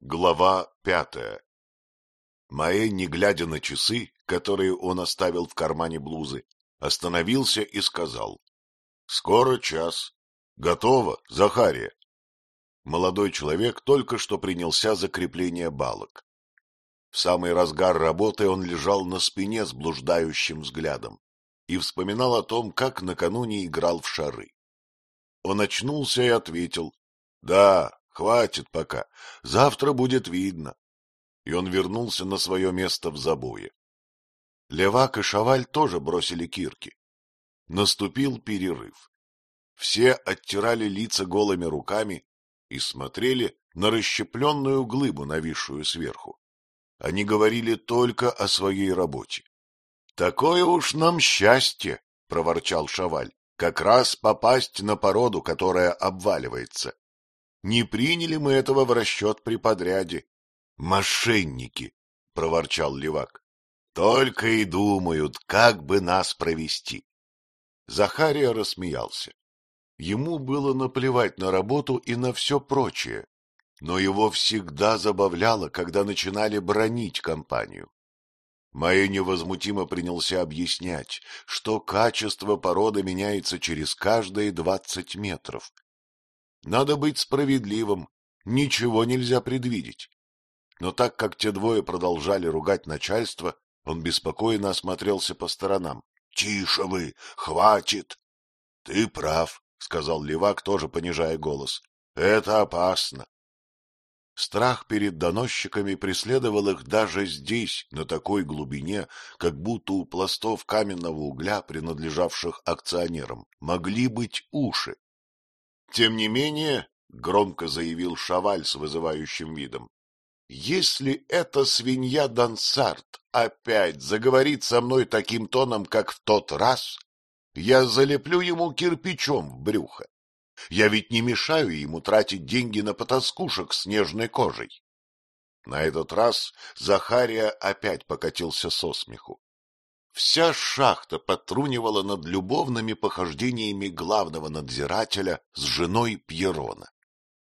Глава пятая Маэ, не глядя на часы, которые он оставил в кармане блузы, остановился и сказал. — Скоро час. Готово, Захария. Молодой человек только что принялся за крепление балок. В самый разгар работы он лежал на спине с блуждающим взглядом и вспоминал о том, как накануне играл в шары. Он очнулся и ответил. — Да, Хватит пока. Завтра будет видно. И он вернулся на свое место в забое. Левак и Шаваль тоже бросили кирки. Наступил перерыв. Все оттирали лица голыми руками и смотрели на расщепленную глыбу, нависшую сверху. Они говорили только о своей работе. — Такое уж нам счастье, — проворчал Шаваль, — как раз попасть на породу, которая обваливается. Не приняли мы этого в расчет при подряде. — Мошенники! — проворчал левак. — Только и думают, как бы нас провести. Захария рассмеялся. Ему было наплевать на работу и на все прочее, но его всегда забавляло, когда начинали бронить компанию. Майя невозмутимо принялся объяснять, что качество породы меняется через каждые двадцать метров, надо быть справедливым, ничего нельзя предвидеть. Но так как те двое продолжали ругать начальство, он беспокойно осмотрелся по сторонам. — Тише вы, хватит! — Ты прав, — сказал левак, тоже понижая голос. — Это опасно. Страх перед доносчиками преследовал их даже здесь, на такой глубине, как будто у пластов каменного угля, принадлежавших акционерам, могли быть уши. Тем не менее, — громко заявил Шаваль с вызывающим видом, — если эта свинья Дансарт опять заговорит со мной таким тоном, как в тот раз, я залеплю ему кирпичом в брюхо. Я ведь не мешаю ему тратить деньги на потаскушек с нежной кожей. На этот раз Захария опять покатился со смеху. Вся шахта потрунивала над любовными похождениями главного надзирателя с женой Пьерона.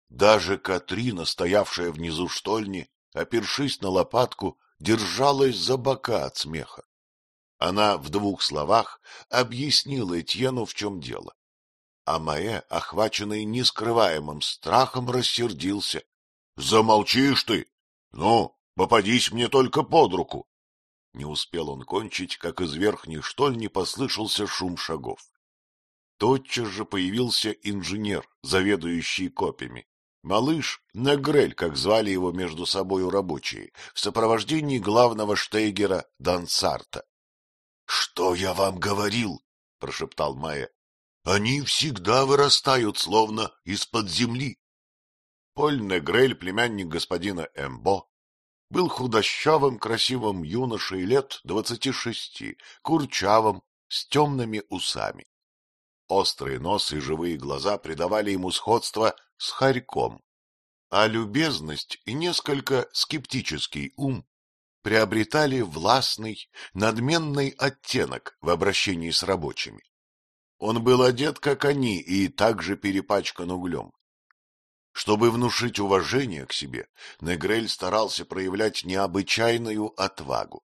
Даже Катрина, стоявшая внизу штольни, опершись на лопатку, держалась за бока от смеха. Она в двух словах объяснила Этьену, в чем дело. А Маэ, охваченный нескрываемым страхом, рассердился. — Замолчишь ты! Ну, попадись мне только под руку! Не успел он кончить, как из верхней штольни послышался шум шагов. Тотчас же появился инженер, заведующий копьями. Малыш Негрель, как звали его между собою рабочие, в сопровождении главного штейгера Дансарта. — Что я вам говорил? — прошептал Майя. — Они всегда вырастают, словно из-под земли. Поль Негрель, племянник господина Эмбо, был худощавым, красивым юношей лет двадцати шести, курчавым, с темными усами. Острый нос и живые глаза придавали ему сходство с хорьком, а любезность и несколько скептический ум приобретали властный, надменный оттенок в обращении с рабочими. Он был одет, как они, и также перепачкан углем. Чтобы внушить уважение к себе, Негрель старался проявлять необычайную отвагу.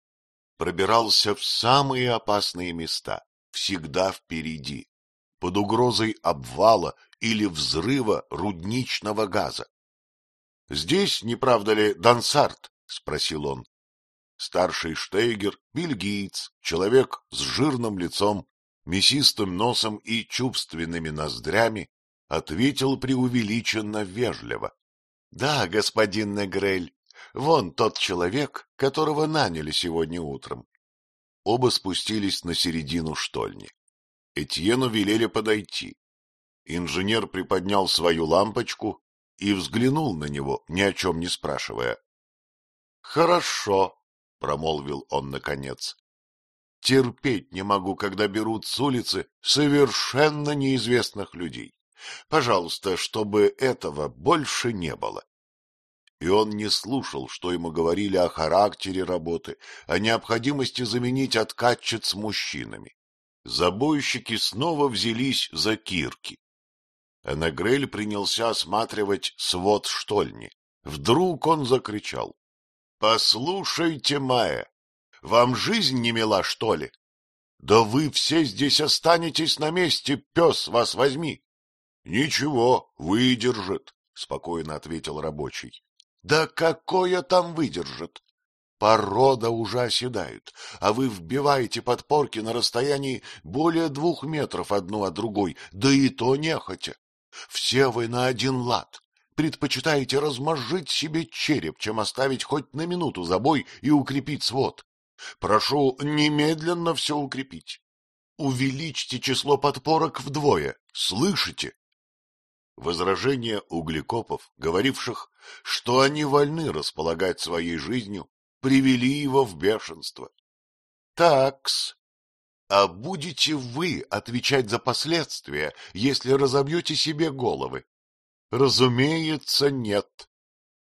Пробирался в самые опасные места, всегда впереди, под угрозой обвала или взрыва рудничного газа. — Здесь, не правда ли, Дансарт? — спросил он. Старший Штейгер, бельгиец, человек с жирным лицом, мясистым носом и чувственными ноздрями, ответил преувеличенно вежливо. — Да, господин Негрель, вон тот человек, которого наняли сегодня утром. Оба спустились на середину штольни. Этьену велели подойти. Инженер приподнял свою лампочку и взглянул на него, ни о чем не спрашивая. — Хорошо, — промолвил он наконец. — Терпеть не могу, когда берут с улицы совершенно неизвестных людей. Пожалуйста, чтобы этого больше не было. И он не слушал, что ему говорили о характере работы, о необходимости заменить откатчиц мужчинами. Забойщики снова взялись за кирки. Энегрель принялся осматривать свод штольни, Вдруг он закричал. — Послушайте, Майя, вам жизнь не мила, что ли? Да вы все здесь останетесь на месте, пес вас возьми. — Ничего, выдержит, — спокойно ответил рабочий. — Да какое там выдержит? Порода уже оседает, а вы вбиваете подпорки на расстоянии более двух метров одну от другой, да и то нехотя. Все вы на один лад. Предпочитаете размозжить себе череп, чем оставить хоть на минуту забой и укрепить свод. Прошу немедленно все укрепить. Увеличьте число подпорок вдвое, слышите? Возражения углекопов, говоривших, что они вольны располагать своей жизнью, привели его в бешенство. Такс, а будете вы отвечать за последствия, если разобьете себе головы? Разумеется, нет.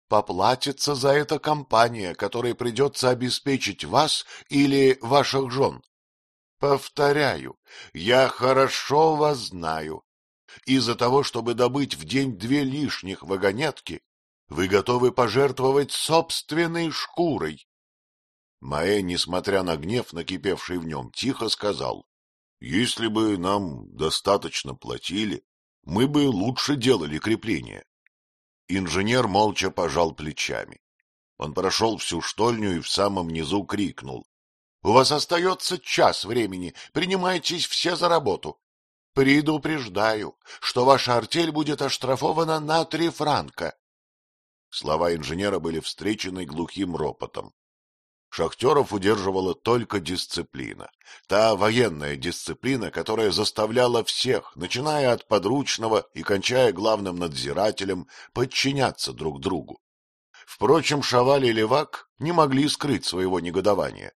Поплатится за это компания, которой придется обеспечить вас или ваших жен. Повторяю, я хорошо вас знаю. Из-за того, чтобы добыть в день две лишних вагонетки, вы готовы пожертвовать собственной шкурой. Маэ, несмотря на гнев, накипевший в нем, тихо сказал, — Если бы нам достаточно платили, мы бы лучше делали крепление. Инженер молча пожал плечами. Он прошел всю штольню и в самом низу крикнул. — У вас остается час времени, принимайтесь все за работу. Предупреждаю, что ваша артель будет оштрафована на три франка. Слова инженера были встречены глухим ропотом. Шахтеров удерживала только дисциплина. Та военная дисциплина, которая заставляла всех, начиная от подручного и кончая главным надзирателем, подчиняться друг другу. Впрочем, Шаваль и Левак не могли скрыть своего негодования.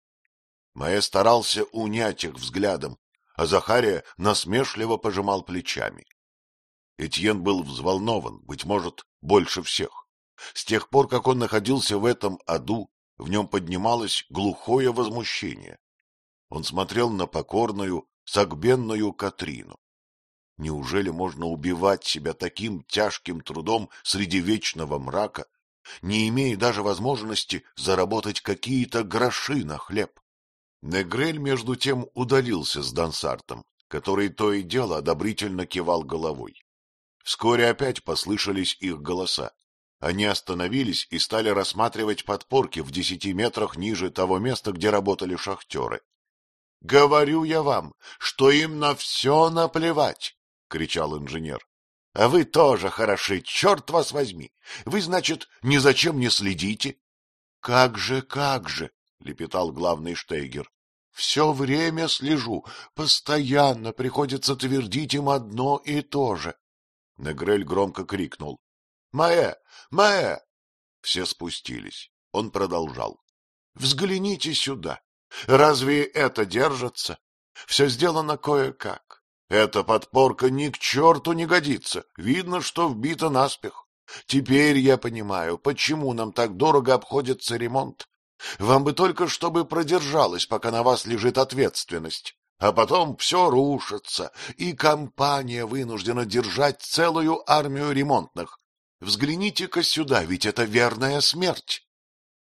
Маэ старался унять их взглядом, а Захария насмешливо пожимал плечами. Этьен был взволнован, быть может, больше всех. С тех пор, как он находился в этом аду, в нем поднималось глухое возмущение. Он смотрел на покорную, согбенную Катрину. Неужели можно убивать себя таким тяжким трудом среди вечного мрака, не имея даже возможности заработать какие-то гроши на хлеб? Негрель, между тем, удалился с Дансартом, который то и дело одобрительно кивал головой. Вскоре опять послышались их голоса. Они остановились и стали рассматривать подпорки в десяти метрах ниже того места, где работали шахтеры. — Говорю я вам, что им на все наплевать! — кричал инженер. — А вы тоже хороши, черт вас возьми! Вы, значит, ни зачем не следите? — Как же, как же! — лепетал главный Штейгер. — Все время слежу, постоянно приходится твердить им одно и то же. Негрель громко крикнул. Маэ! Маэ!» Все спустились. Он продолжал. «Взгляните сюда. Разве это держится? Все сделано кое-как. Эта подпорка ни к черту не годится. Видно, что вбита наспех. Теперь я понимаю, почему нам так дорого обходится ремонт. Вам бы только, чтобы продержалась, пока на вас лежит ответственность. А потом все рушится, и компания вынуждена держать целую армию ремонтных. Взгляните-ка сюда, ведь это верная смерть.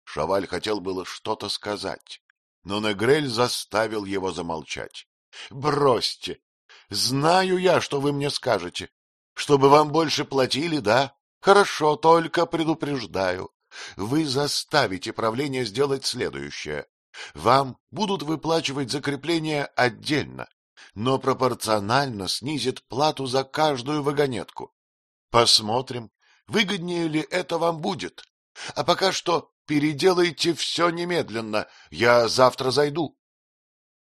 Шаваль хотел было что-то сказать, но Негрель заставил его замолчать. — Бросьте! Знаю я, что вы мне скажете. Чтобы вам больше платили, да? Хорошо, только предупреждаю. Вы заставите правление сделать следующее. Вам будут выплачивать закрепление отдельно, но пропорционально снизит плату за каждую вагонетку. Посмотрим, Выгоднее ли это вам будет? А пока что переделайте все немедленно. Я завтра зайду.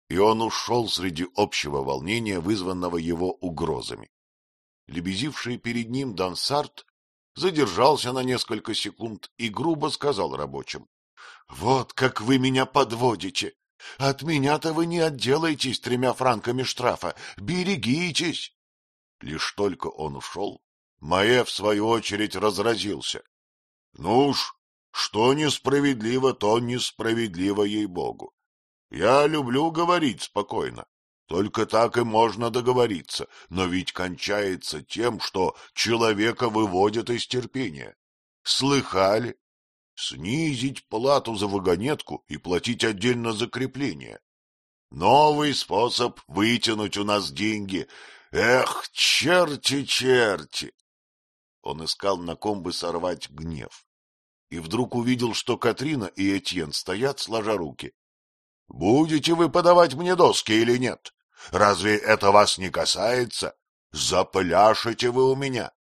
И он ушел среди общего волнения, вызванного его угрозами. Лебезивший перед ним Дансарт задержался на несколько секунд и грубо сказал рабочим. — Вот как вы меня подводите! От меня-то вы не отделаетесь тремя франками штрафа. Берегитесь! Лишь только он ушел, Маэ, в свою очередь, разразился. — Ну уж, что несправедливо, то несправедливо ей-богу. Я люблю говорить спокойно. Только так и можно договориться, но ведь кончается тем, что человека выводят из терпения. Слыхали? Снизить плату за вагонетку и платить отдельно за крепление. Новый способ вытянуть у нас деньги. Эх, черти, черти! Он искал, на ком бы сорвать гнев. И вдруг увидел, что Катрина и Этьен стоят, сложа руки. — Будете вы подавать мне доски или нет? Разве это вас не касается? Запляшете вы у меня.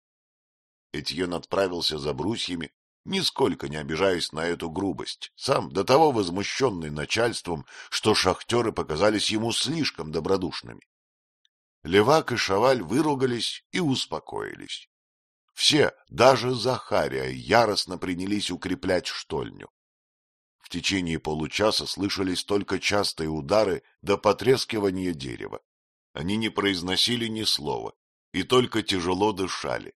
Этьен отправился за брусьями, нисколько не обижаясь на эту грубость, сам до того возмущенный начальством, что шахтеры показались ему слишком добродушными. Левак и Шаваль выругались и успокоились. Все, даже Захария, яростно принялись укреплять штольню. В течение получаса слышались только частые удары до потрескивания дерева. Они не произносили ни слова и только тяжело дышали.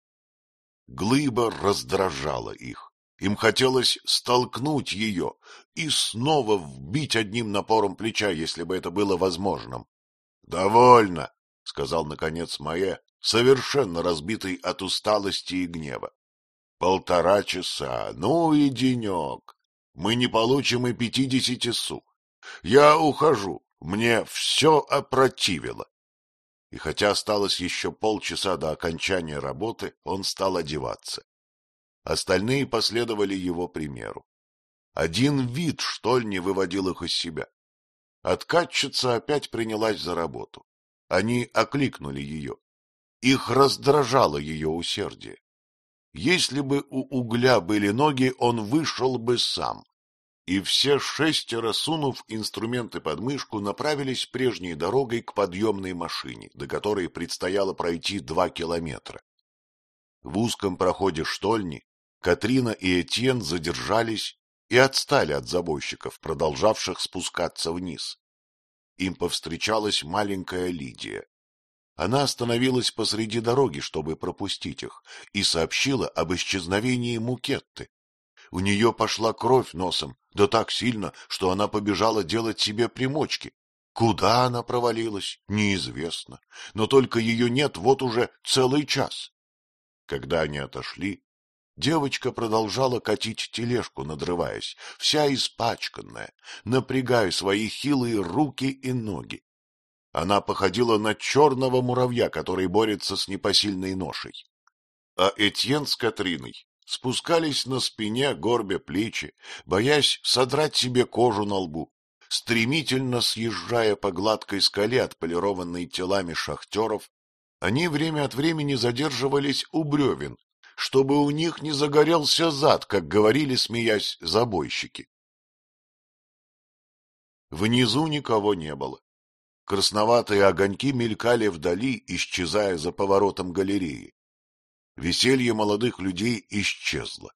Глыба раздражала их. Им хотелось столкнуть ее и снова вбить одним напором плеча, если бы это было возможным. — Довольно, — сказал, наконец, Мае, совершенно разбитый от усталости и гнева. — Полтора часа, ну и денек. Мы не получим и пятидесяти су. Я ухожу, мне все опротивило. И хотя осталось еще полчаса до окончания работы, он стал одеваться. Остальные последовали его примеру. Один вид штольни выводил их из себя. Откатчица опять принялась за работу. Они окликнули ее. Их раздражало ее усердие. Если бы у угля были ноги, он вышел бы сам. И все шестеро, сунув инструменты под мышку, направились прежней дорогой к подъемной машине, до которой предстояло пройти два километра. В узком проходе штольни Катрина и Этьен задержались и отстали от забойщиков, продолжавших спускаться вниз. Им повстречалась маленькая Лидия. Она остановилась посреди дороги, чтобы пропустить их, и сообщила об исчезновении Мукетты. У нее пошла кровь носом, да так сильно, что она побежала делать себе примочки. Куда она провалилась, неизвестно, но только ее нет вот уже целый час. Когда они отошли, Девочка продолжала катить тележку, надрываясь, вся испачканная, напрягая свои хилые руки и ноги. Она походила на черного муравья, который борется с непосильной ношей. А Этьен с Катриной спускались на спине, горбя плечи, боясь содрать себе кожу на лбу, стремительно съезжая по гладкой скале, отполированной телами шахтеров, они время от времени задерживались у бревен, чтобы у них не загорелся зад, как говорили, смеясь, забойщики. Внизу никого не было. Красноватые огоньки мелькали вдали, исчезая за поворотом галереи. Веселье молодых людей исчезло,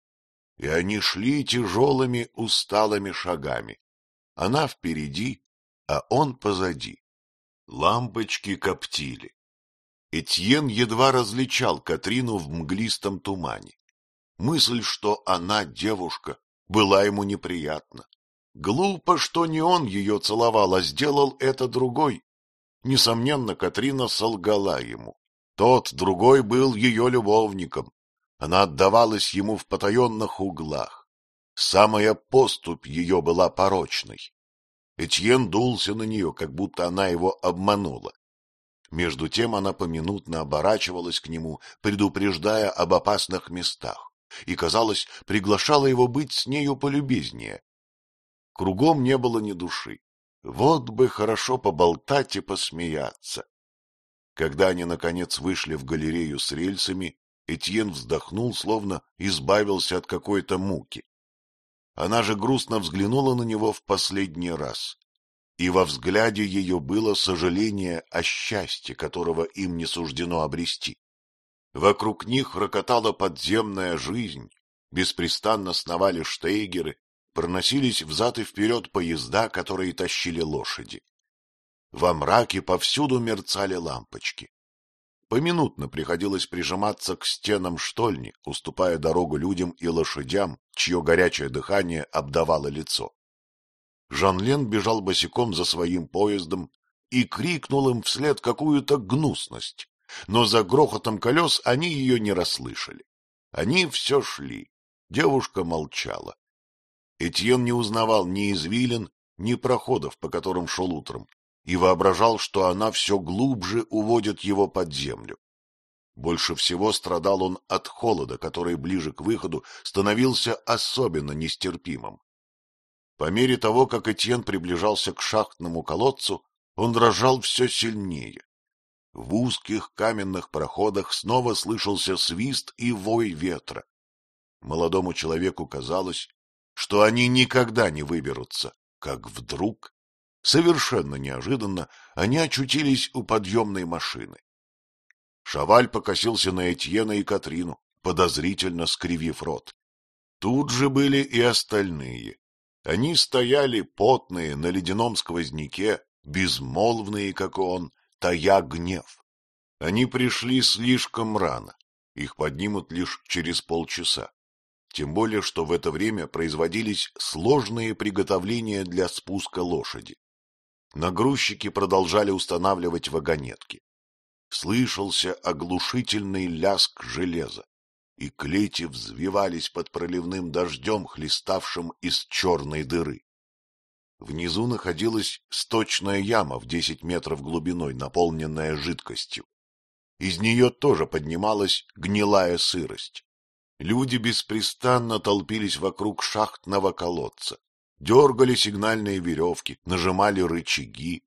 и они шли тяжелыми усталыми шагами. Она впереди, а он позади. Лампочки коптили. Этьен едва различал Катрину в мглистом тумане. Мысль, что она девушка, была ему неприятна. Глупо, что не он ее целовал, а сделал это другой. Несомненно, Катрина солгала ему. Тот, другой, был ее любовником. Она отдавалась ему в потаенных углах. Самая поступь ее была порочной. Этьен дулся на нее, как будто она его обманула. Между тем она поминутно оборачивалась к нему, предупреждая об опасных местах, и, казалось, приглашала его быть с нею полюбезнее. Кругом не было ни души. Вот бы хорошо поболтать и посмеяться. Когда они, наконец, вышли в галерею с рельсами, Этьен вздохнул, словно избавился от какой-то муки. Она же грустно взглянула на него в последний раз и во взгляде ее было сожаление о счастье, которого им не суждено обрести. Вокруг них рокотала подземная жизнь, беспрестанно сновали штейгеры, проносились взад и вперед поезда, которые тащили лошади. Во мраке повсюду мерцали лампочки. Поминутно приходилось прижиматься к стенам штольни, уступая дорогу людям и лошадям, чье горячее дыхание обдавало лицо. Жан-Лен бежал босиком за своим поездом и крикнул им вслед какую-то гнусность, но за грохотом колес они ее не расслышали. Они все шли. Девушка молчала. Этьен не узнавал ни извилин, ни проходов, по которым шел утром, и воображал, что она все глубже уводит его под землю. Больше всего страдал он от холода, который ближе к выходу становился особенно нестерпимым. По мере того, как Этьен приближался к шахтному колодцу, он дрожал все сильнее. В узких каменных проходах снова слышался свист и вой ветра. Молодому человеку казалось, что они никогда не выберутся, как вдруг, совершенно неожиданно, они очутились у подъемной машины. Шаваль покосился на Этьена и Катрину, подозрительно скривив рот. Тут же были и остальные. Они стояли потные на ледяном сквозняке, безмолвные, как он, тая гнев. Они пришли слишком рано, их поднимут лишь через полчаса. Тем более, что в это время производились сложные приготовления для спуска лошади. Нагрузчики продолжали устанавливать вагонетки слышался оглушительный ляск железа, и клети взвивались под проливным дождем, хлеставшим из черной дыры. Внизу находилась сточная яма в десять метров глубиной, наполненная жидкостью. Из нее тоже поднималась гнилая сырость. Люди беспрестанно толпились вокруг шахтного колодца, дергали сигнальные веревки, нажимали рычаги,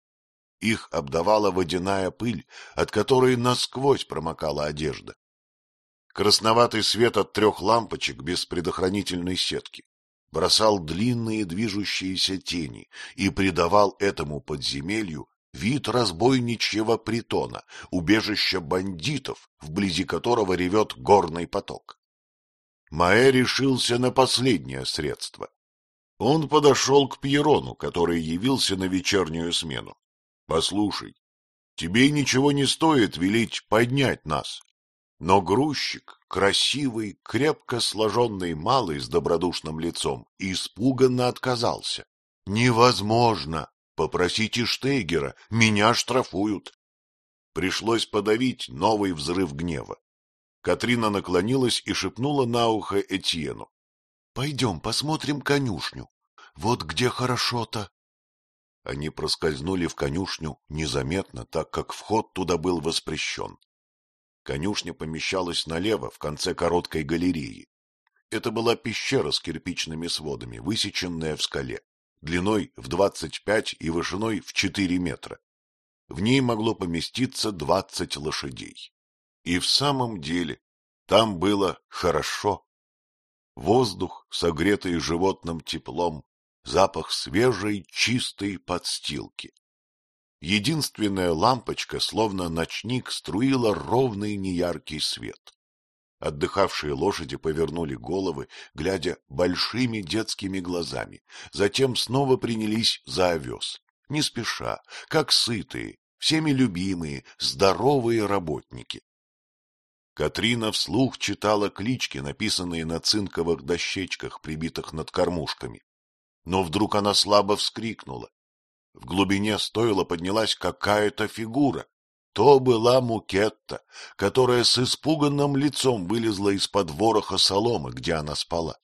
их обдавала водяная пыль, от которой насквозь промокала одежда. Красноватый свет от трех лампочек без предохранительной сетки бросал длинные движущиеся тени и придавал этому подземелью вид разбойничьего притона, убежища бандитов, вблизи которого ревет горный поток. Маэ решился на последнее средство. Он подошел к Пьерону, который явился на вечернюю смену. Послушай, тебе ничего не стоит велить поднять нас. Но грузчик, красивый, крепко сложенный малый с добродушным лицом, испуганно отказался. — Невозможно! Попросите Штейгера, меня штрафуют. Пришлось подавить новый взрыв гнева. Катрина наклонилась и шепнула на ухо Этьену. — Пойдем посмотрим конюшню. Вот где хорошо-то. Они проскользнули в конюшню незаметно, так как вход туда был воспрещен. Конюшня помещалась налево, в конце короткой галереи. Это была пещера с кирпичными сводами, высеченная в скале, длиной в двадцать пять и вышиной в четыре метра. В ней могло поместиться двадцать лошадей. И в самом деле там было хорошо. Воздух, согретый животным теплом, запах свежей, чистой подстилки. Единственная лампочка, словно ночник, струила ровный неяркий свет. Отдыхавшие лошади повернули головы, глядя большими детскими глазами, затем снова принялись за овес, не спеша, как сытые, всеми любимые, здоровые работники. Катрина вслух читала клички, написанные на цинковых дощечках, прибитых над кормушками но вдруг она слабо вскрикнула. В глубине стойла поднялась какая-то фигура. То была Мукетта, которая с испуганным лицом вылезла из-под вороха соломы, где она спала.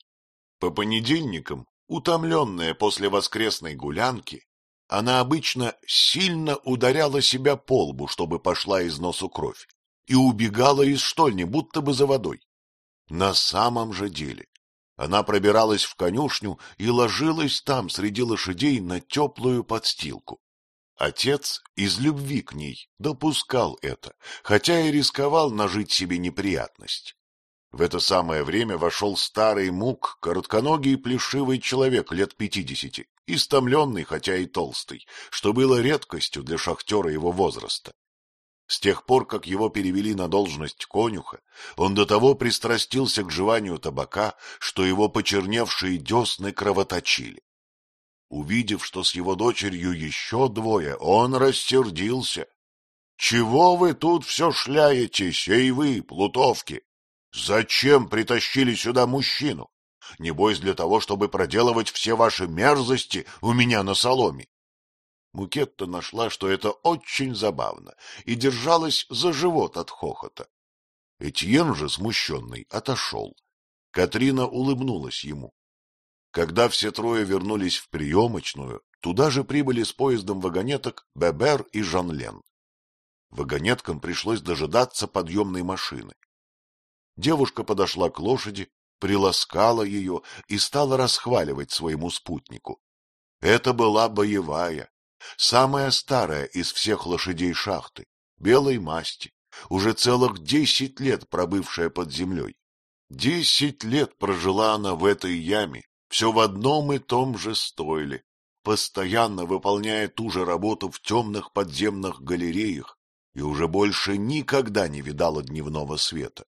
По понедельникам, утомленная после воскресной гулянки, она обычно сильно ударяла себя по лбу, чтобы пошла из носу кровь, и убегала из штольни, будто бы за водой. На самом же деле она пробиралась в конюшню и ложилась там среди лошадей на теплую подстилку. Отец из любви к ней допускал это, хотя и рисковал нажить себе неприятность. В это самое время вошел старый мук, коротконогий плешивый человек лет пятидесяти, истомленный, хотя и толстый, что было редкостью для шахтера его возраста. С тех пор, как его перевели на должность конюха, он до того пристрастился к жеванию табака, что его почерневшие десны кровоточили. Увидев, что с его дочерью еще двое, он рассердился. — Чего вы тут все шляетесь, эй вы, плутовки? Зачем притащили сюда мужчину? Небось для того, чтобы проделывать все ваши мерзости у меня на соломе. Мукетта нашла, что это очень забавно, и держалась за живот от хохота. Этьен же, смущенный, отошел. Катрина улыбнулась ему. Когда все трое вернулись в приемочную, туда же прибыли с поездом вагонеток Бебер и Жанлен. Вагонеткам пришлось дожидаться подъемной машины. Девушка подошла к лошади, приласкала ее и стала расхваливать своему спутнику. Это была боевая, самая старая из всех лошадей шахты, белой масти, уже целых десять лет пробывшая под землей. Десять лет прожила она в этой яме, все в одном и том же стойле, постоянно выполняя ту же работу в темных подземных галереях и уже больше никогда не видала дневного света.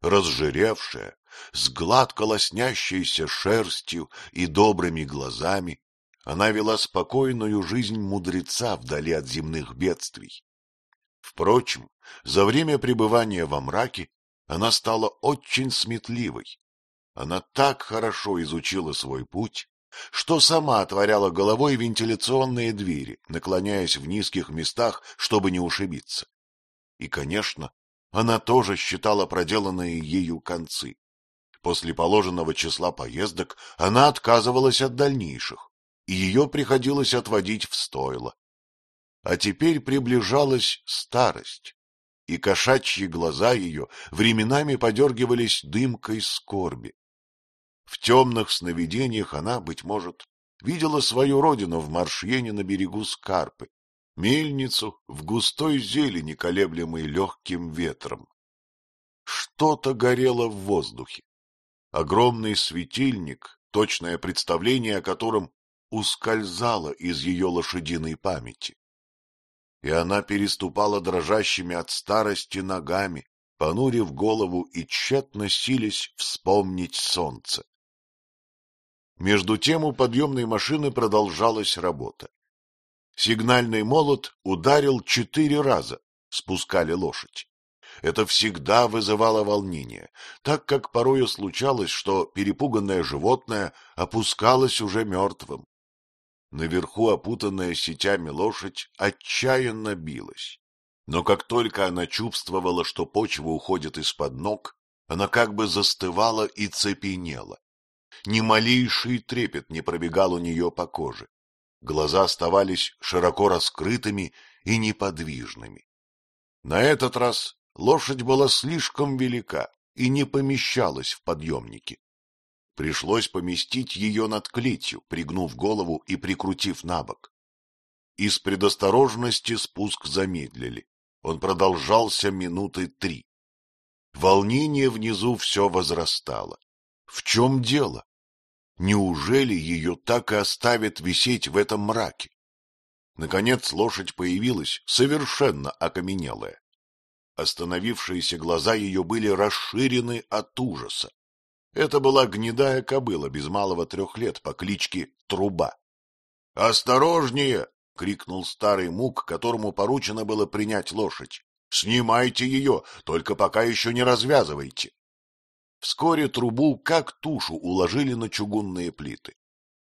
Разжиревшая, с гладко лоснящейся шерстью и добрыми глазами, она вела спокойную жизнь мудреца вдали от земных бедствий. Впрочем, за время пребывания во мраке она стала очень сметливой. Она так хорошо изучила свой путь, что сама отворяла головой вентиляционные двери, наклоняясь в низких местах, чтобы не ушибиться. И, конечно, она тоже считала проделанные ею концы. После положенного числа поездок она отказывалась от дальнейших, и ее приходилось отводить в стойло. А теперь приближалась старость, и кошачьи глаза ее временами подергивались дымкой скорби. В темных сновидениях она, быть может, видела свою родину в Маршьене на берегу Скарпы, мельницу в густой зелени, колеблемой легким ветром. Что-то горело в воздухе. Огромный светильник, точное представление о котором ускользало из ее лошадиной памяти. И она переступала дрожащими от старости ногами, понурив голову и тщетно силясь вспомнить солнце. Между тем у подъемной машины продолжалась работа. Сигнальный молот ударил четыре раза, спускали лошадь. Это всегда вызывало волнение, так как порою случалось, что перепуганное животное опускалось уже мертвым. Наверху опутанная сетями лошадь отчаянно билась. Но как только она чувствовала, что почва уходит из-под ног, она как бы застывала и цепенела. Ни малейший трепет не пробегал у нее по коже. Глаза оставались широко раскрытыми и неподвижными. На этот раз лошадь была слишком велика и не помещалась в подъемнике. Пришлось поместить ее над клетью, пригнув голову и прикрутив на бок. Из предосторожности спуск замедлили. Он продолжался минуты три. Волнение внизу все возрастало. В чем дело? Неужели ее так и оставят висеть в этом мраке? Наконец лошадь появилась, совершенно окаменелая. Остановившиеся глаза ее были расширены от ужаса. Это была гнедая кобыла без малого трех лет по кличке Труба. — Осторожнее! — крикнул старый мук, которому поручено было принять лошадь. — Снимайте ее, только пока еще не развязывайте. Вскоре трубу, как тушу, уложили на чугунные плиты.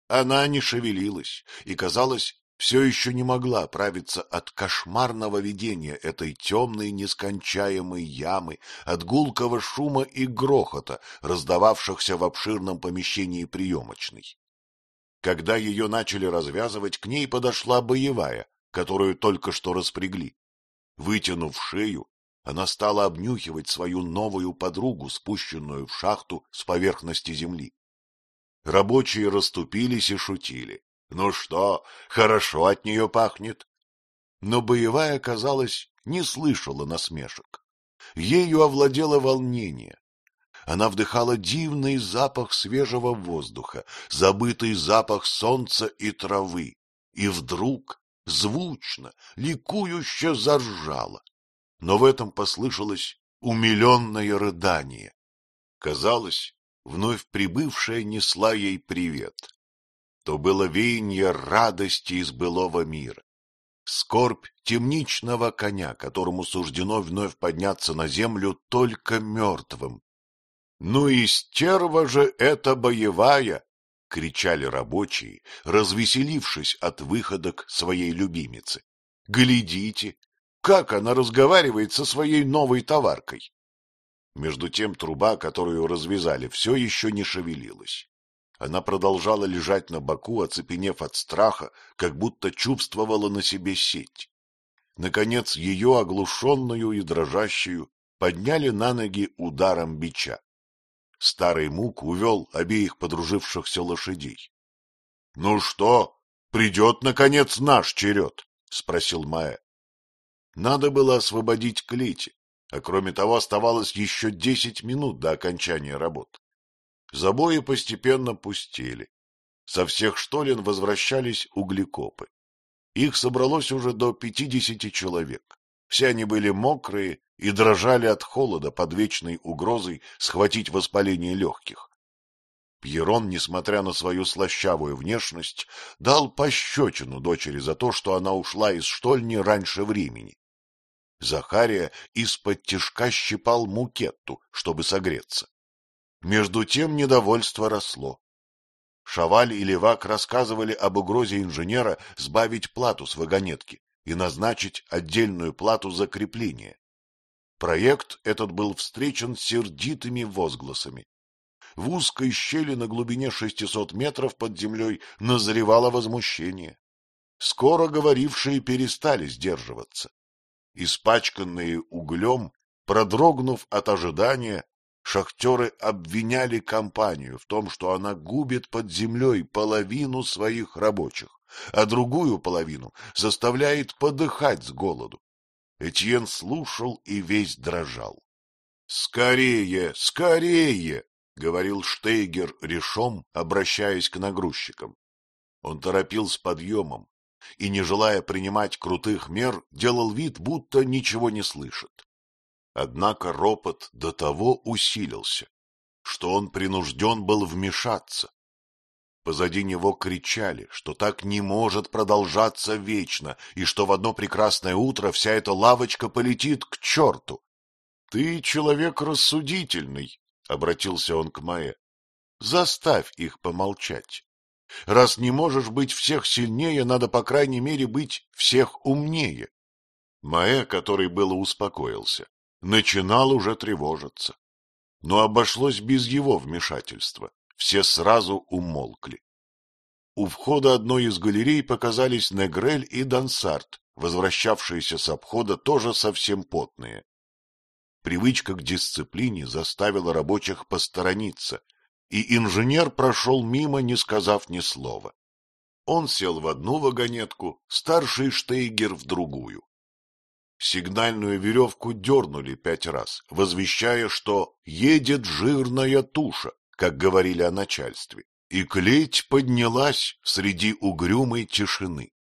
Она не шевелилась и, казалось, все еще не могла оправиться от кошмарного видения этой темной нескончаемой ямы, от гулкого шума и грохота, раздававшихся в обширном помещении приемочной. Когда ее начали развязывать, к ней подошла боевая, которую только что распрягли. Вытянув шею, она стала обнюхивать свою новую подругу, спущенную в шахту с поверхности земли. Рабочие расступились и шутили. Ну что, хорошо от нее пахнет. Но боевая, казалось, не слышала насмешек. Ею овладело волнение. Она вдыхала дивный запах свежего воздуха, забытый запах солнца и травы. И вдруг, звучно, ликующе заржала но в этом послышалось умиленное рыдание. Казалось, вновь прибывшая несла ей привет. То было веяние радости из былого мира. Скорбь темничного коня, которому суждено вновь подняться на землю только мертвым. — Ну и стерва же эта боевая! — кричали рабочие, развеселившись от выходок своей любимицы. — Глядите, как она разговаривает со своей новой товаркой. Между тем труба, которую развязали, все еще не шевелилась. Она продолжала лежать на боку, оцепенев от страха, как будто чувствовала на себе сеть. Наконец, ее оглушенную и дрожащую подняли на ноги ударом бича. Старый мук увел обеих подружившихся лошадей. — Ну что, придет, наконец, наш черед? — спросил Маэ. Надо было освободить клети, а кроме того оставалось еще десять минут до окончания работ. Забои постепенно пустели. Со всех штолен возвращались углекопы. Их собралось уже до пятидесяти человек. Все они были мокрые и дрожали от холода под вечной угрозой схватить воспаление легких. Пьерон, несмотря на свою слащавую внешность, дал пощечину дочери за то, что она ушла из штольни раньше времени. Захария из-под тишка щипал мукетту, чтобы согреться. Между тем недовольство росло. Шаваль и Левак рассказывали об угрозе инженера сбавить плату с вагонетки и назначить отдельную плату за крепление. Проект этот был встречен сердитыми возгласами. В узкой щели на глубине 600 метров под землей назревало возмущение. Скоро говорившие перестали сдерживаться. Испачканные углем, продрогнув от ожидания, шахтеры обвиняли компанию в том, что она губит под землей половину своих рабочих, а другую половину заставляет подыхать с голоду. Этьен слушал и весь дрожал. — Скорее, скорее! — говорил Штейгер решом, обращаясь к нагрузчикам. Он торопил с подъемом и, не желая принимать крутых мер, делал вид, будто ничего не слышит. Однако ропот до того усилился, что он принужден был вмешаться, Позади него кричали, что так не может продолжаться вечно, и что в одно прекрасное утро вся эта лавочка полетит к черту. — Ты человек рассудительный, — обратился он к Мае. — Заставь их помолчать. Раз не можешь быть всех сильнее, надо, по крайней мере, быть всех умнее. Маэ, который было успокоился, начинал уже тревожиться. Но обошлось без его вмешательства все сразу умолкли. У входа одной из галерей показались Негрель и Дансарт, возвращавшиеся с обхода тоже совсем потные. Привычка к дисциплине заставила рабочих посторониться, и инженер прошел мимо, не сказав ни слова. Он сел в одну вагонетку, старший Штейгер в другую. Сигнальную веревку дернули пять раз, возвещая, что едет жирная туша как говорили о начальстве, и клеть поднялась среди угрюмой тишины.